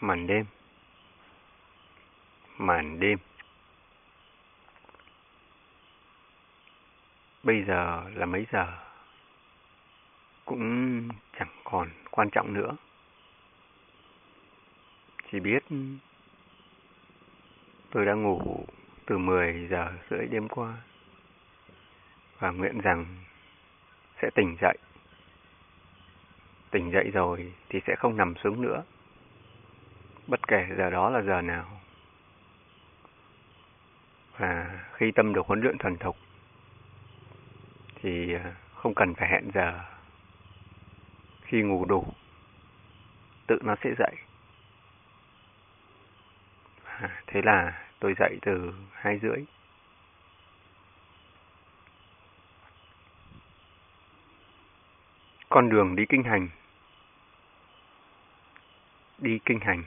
màn đêm. Màn đêm. Bây giờ là mấy giờ? Cũng chẳng còn quan trọng nữa. Chỉ biết tôi đã ngủ từ 10 giờ rưỡi đêm qua và nguyện rằng sẽ tỉnh dậy. Tỉnh dậy rồi thì sẽ không nằm xuống nữa bất kể giờ đó là giờ nào. Và khi tâm được huấn luyện thuần thục thì à, không cần phải hẹn giờ. Khi ngủ đủ, tự nó sẽ dậy. À, thế là tôi dậy từ hai rưỡi. Con đường đi kinh hành Đi kinh hành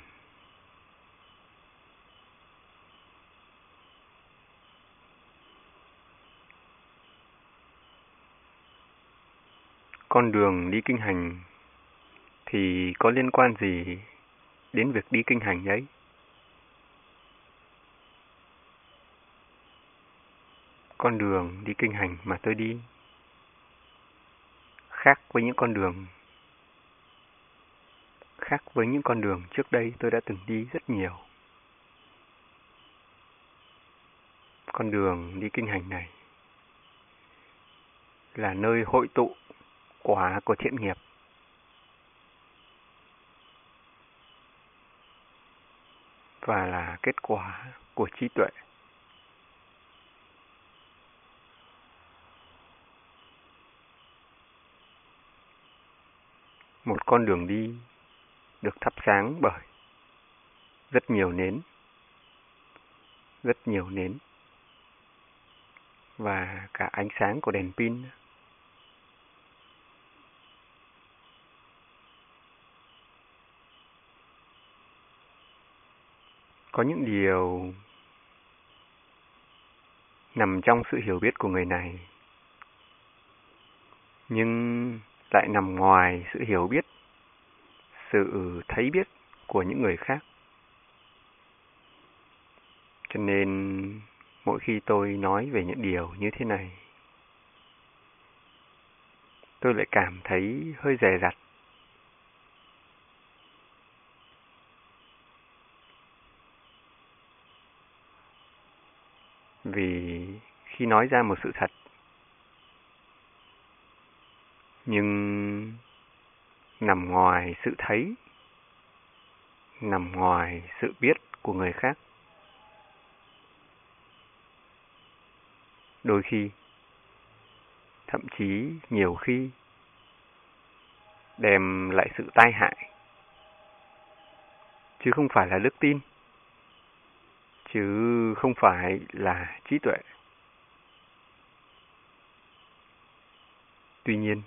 con đường đi kinh hành thì có liên quan gì đến việc đi kinh hành ấy? Con đường đi kinh hành mà tôi đi khác với những con đường, khác với những con đường trước đây tôi đã từng đi rất nhiều. Con đường đi kinh hành này là nơi hội tụ quả của thiện nghiệp. Và là kết quả của trí tuệ. Một con đường đi được thắp sáng bởi rất nhiều nến, rất nhiều nến và cả ánh sáng của đèn pin. Có những điều nằm trong sự hiểu biết của người này, nhưng lại nằm ngoài sự hiểu biết, sự thấy biết của những người khác. Cho nên mỗi khi tôi nói về những điều như thế này, tôi lại cảm thấy hơi dè dặt vì khi nói ra một sự thật, nhưng nằm ngoài sự thấy, nằm ngoài sự biết của người khác, đôi khi, thậm chí nhiều khi, đem lại sự tai hại, chứ không phải là đức tin chứ không phải là trí tuệ. Tuy nhiên,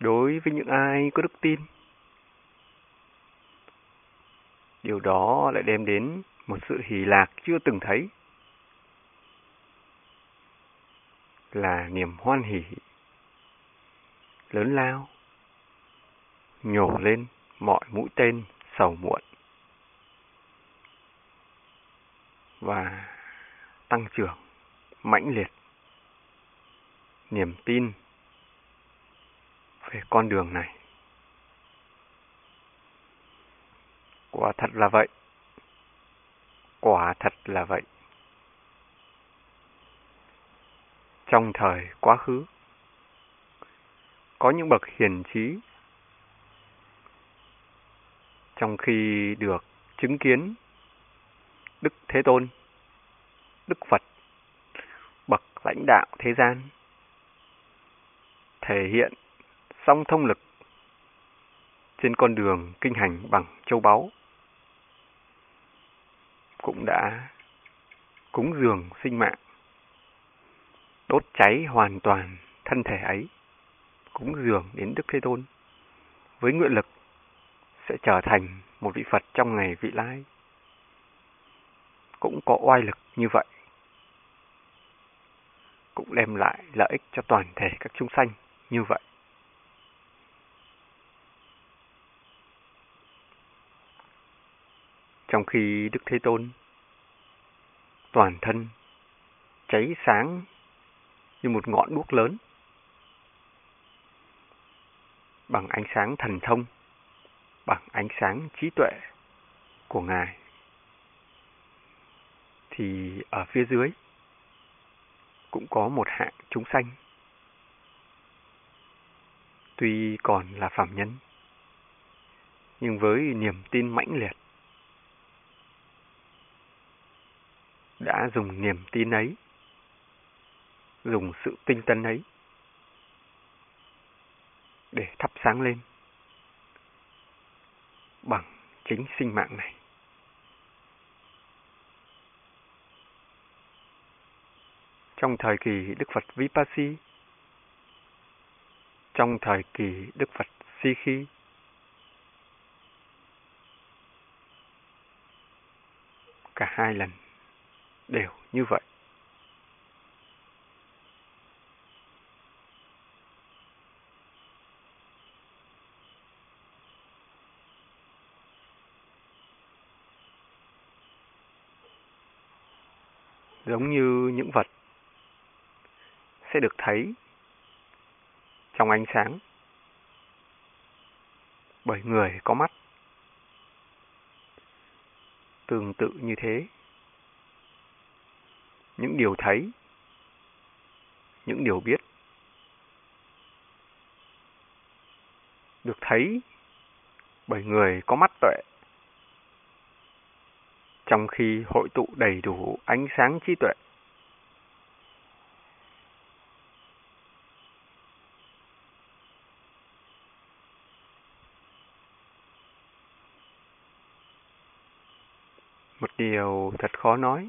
đối với những ai có đức tin, điều đó lại đem đến một sự hỷ lạc chưa từng thấy, là niềm hoan hỷ lớn lao, nhổ lên mọi mũi tên sầu muộn. Và tăng trưởng mãnh liệt niềm tin về con đường này. Quả thật là vậy. Quả thật là vậy. Trong thời quá khứ, có những bậc hiền trí trong khi được chứng kiến Đức Thế Tôn, Đức Phật, bậc lãnh đạo thế gian, thể hiện song thông lực trên con đường kinh hành bằng châu báu, cũng đã cúng dường sinh mạng, đốt cháy hoàn toàn thân thể ấy, cúng dường đến Đức Thế Tôn, với nguyện lực sẽ trở thành một vị Phật trong ngày vị lai cũng có oai lực như vậy. Cũng đem lại lợi ích cho toàn thể các chúng sanh như vậy. Trong khi Đức Thế Tôn toàn thân cháy sáng như một ngọn đuốc lớn bằng ánh sáng thần thông, bằng ánh sáng trí tuệ của Ngài. Thì ở phía dưới cũng có một hạng chúng sanh. Tuy còn là phạm nhân, nhưng với niềm tin mãnh liệt, đã dùng niềm tin ấy, dùng sự tinh tấn ấy để thắp sáng lên bằng chính sinh mạng này. Trong thời kỳ Đức Phật Vipassi, trong thời kỳ Đức Phật Sikhi, cả hai lần đều như vậy. giống như những vật sẽ được thấy trong ánh sáng bởi người có mắt. Tương tự như thế, những điều thấy, những điều biết được thấy bởi người có mắt tuệ trong khi hội tụ đầy đủ ánh sáng trí tuệ. Một điều thật khó nói.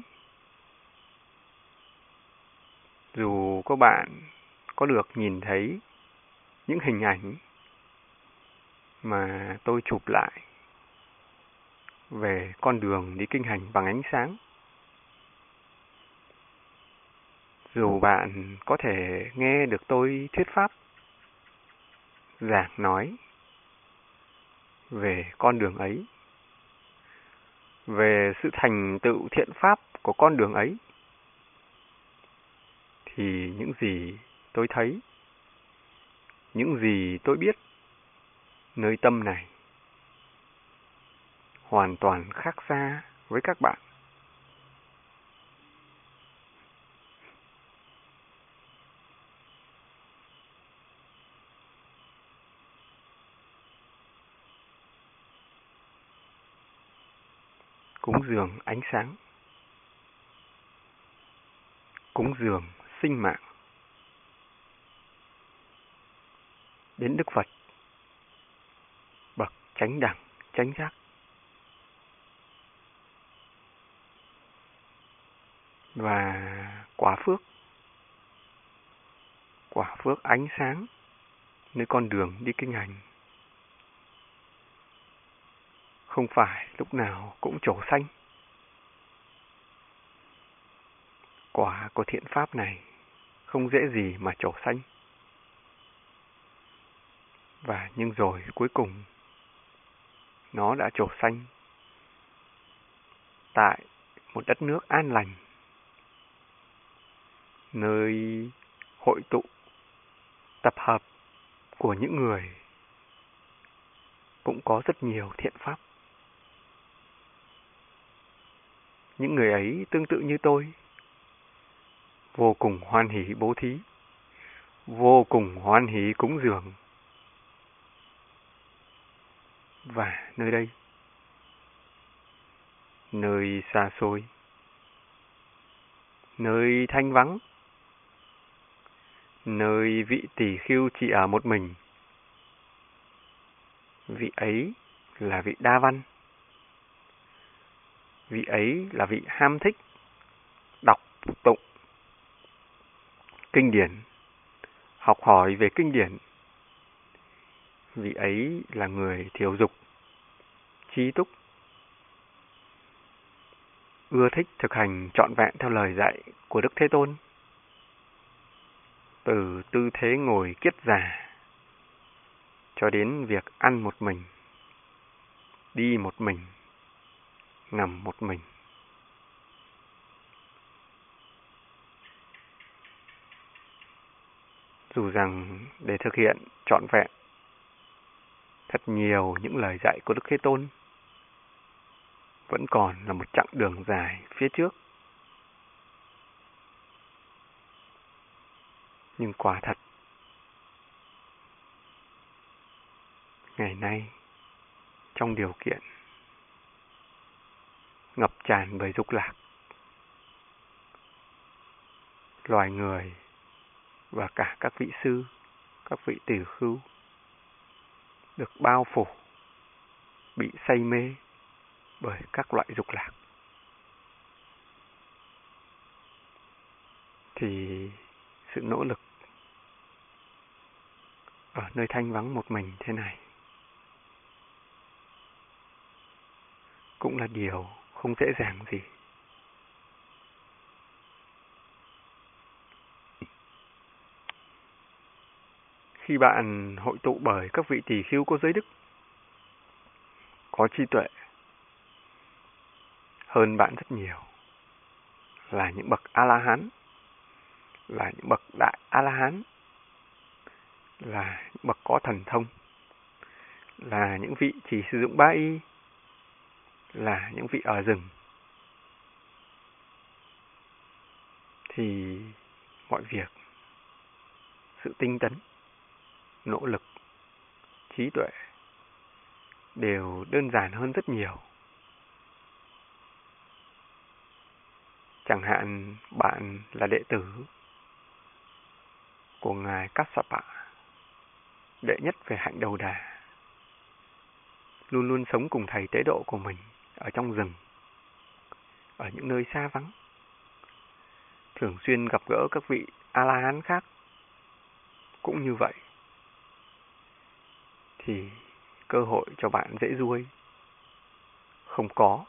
Dù có bạn có được nhìn thấy những hình ảnh mà tôi chụp lại về con đường đi kinh hành bằng ánh sáng. Dù bạn có thể nghe được tôi thuyết pháp, giảng nói về con đường ấy, về sự thành tựu thiện pháp của con đường ấy, thì những gì tôi thấy, những gì tôi biết nơi tâm này hoàn toàn khác xa với các bạn. Cúng dường ánh sáng. Cúng dường sinh mạng. Đến Đức Phật. Bậc chánh đẳng, chánh giác. Và quả phước. Quả phước ánh sáng. Nơi con đường đi kinh hành không phải lúc nào cũng trổ xanh quả của thiện pháp này, không dễ gì mà trổ xanh và nhưng rồi cuối cùng, nó đã trổ xanh tại một đất nước an lành, nơi hội tụ, tập hợp của những người cũng có rất nhiều thiện pháp. Những người ấy tương tự như tôi, vô cùng hoan hỷ bố thí, vô cùng hoan hỷ cúng dường. Và nơi đây, nơi xa xôi, nơi thanh vắng, nơi vị tỷ khiêu chỉ ở một mình. Vị ấy là vị đa văn. Vị ấy là vị ham thích đọc tụng kinh điển, học hỏi về kinh điển. Vị ấy là người thiếu dục, trí túc, ưa thích thực hành trọn vẹn theo lời dạy của Đức Thế Tôn từ tư thế ngồi kiết già cho đến việc ăn một mình, đi một mình, nằm một mình. Dù rằng để thực hiện trọn vẹn thật nhiều những lời dạy của Đức Thế Tôn, vẫn còn là một chặng đường dài phía trước. Nhưng quả thật, ngày nay, trong điều kiện ngập tràn bởi dục lạc, loài người và cả các vị sư, các vị tiểu khưu được bao phủ, bị say mê bởi các loại dục lạc. Thì sự nỗ lực ở nơi thanh vắng một mình thế này cũng là điều không dễ dàng gì. Khi bạn hội tụ bởi các vị tỷ khiêu có giới đức, có trí tuệ, hơn bạn rất nhiều, là những bậc A-la-hán, là những bậc đại A-la-hán, là những bậc có thần thông, là những vị chỉ sử dụng ba y, là những vị ở rừng. Thì mọi việc, sự tinh tấn, nỗ lực, trí tuệ đều đơn giản hơn rất nhiều. Chẳng hạn bạn là đệ tử của Ngài Kassapa, đệ nhất về hạnh đầu đà, luôn luôn sống cùng thầy tế độ của mình ở trong rừng, ở những nơi xa vắng, thường xuyên gặp gỡ các vị A-la-hán khác, cũng như vậy, thì cơ hội cho bạn dễ ruôi không có.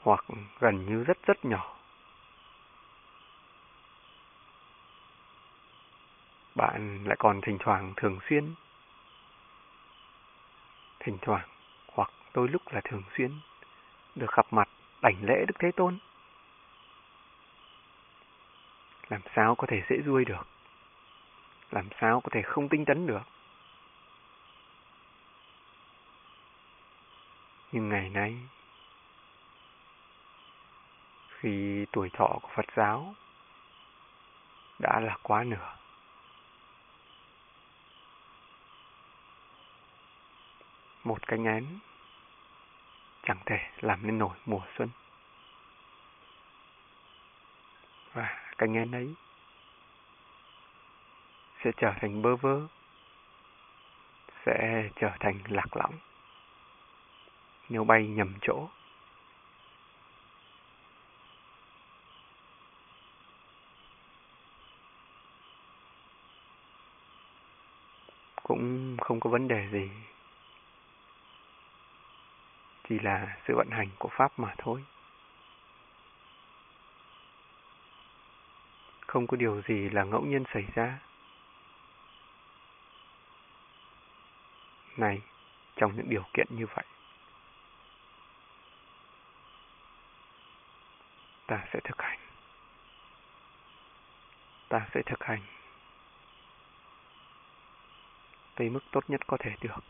Hoặc gần như rất rất nhỏ. Bạn lại còn thỉnh thoảng thường xuyên, thỉnh thoảng hoặc đôi lúc là thường xuyên được gặp mặt đảnh lễ Đức Thế Tôn. Làm sao có thể dễ ruôi được? Làm sao có thể không tinh tấn được? Nhưng ngày nay, khi tuổi thọ của Phật giáo đã là quá nửa. Một cánh én chẳng thể làm nên nổi mùa xuân. Và cánh én ấy sẽ trở thành bơ vơ, sẽ trở thành lạc lõng nếu bay nhầm chỗ. cũng không có vấn đề gì. Chỉ là sự vận hành của Pháp mà thôi. Không có điều gì là ngẫu nhiên xảy ra. Này, trong những điều kiện như vậy, ta sẽ thực hành. Ta sẽ thực hành tới mức tốt nhất có thể được.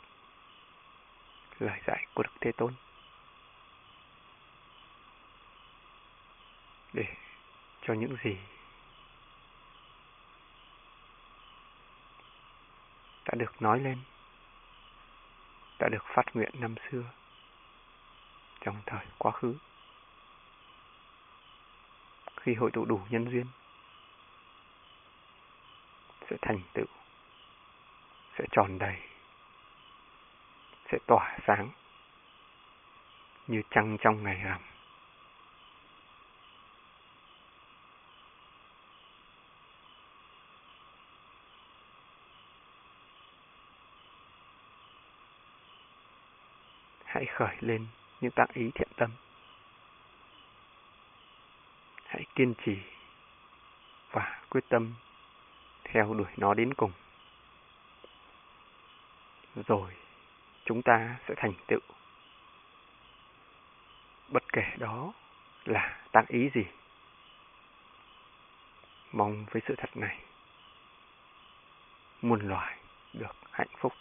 Lời dạy của Đức Thế Tôn. Để cho những gì đã được nói lên, đã được phát nguyện năm xưa, trong thời quá khứ. Khi hội tụ đủ nhân duyên, sẽ thành tựu sẽ tròn đầy, sẽ tỏa sáng như trăng trong ngày rằm. Hãy khởi lên những tác ý thiện tâm. Hãy kiên trì và quyết tâm theo đuổi nó đến cùng rồi chúng ta sẽ thành tựu. Bất kể đó là tác ý gì. Mong với sự thật này, muôn loài được hạnh phúc.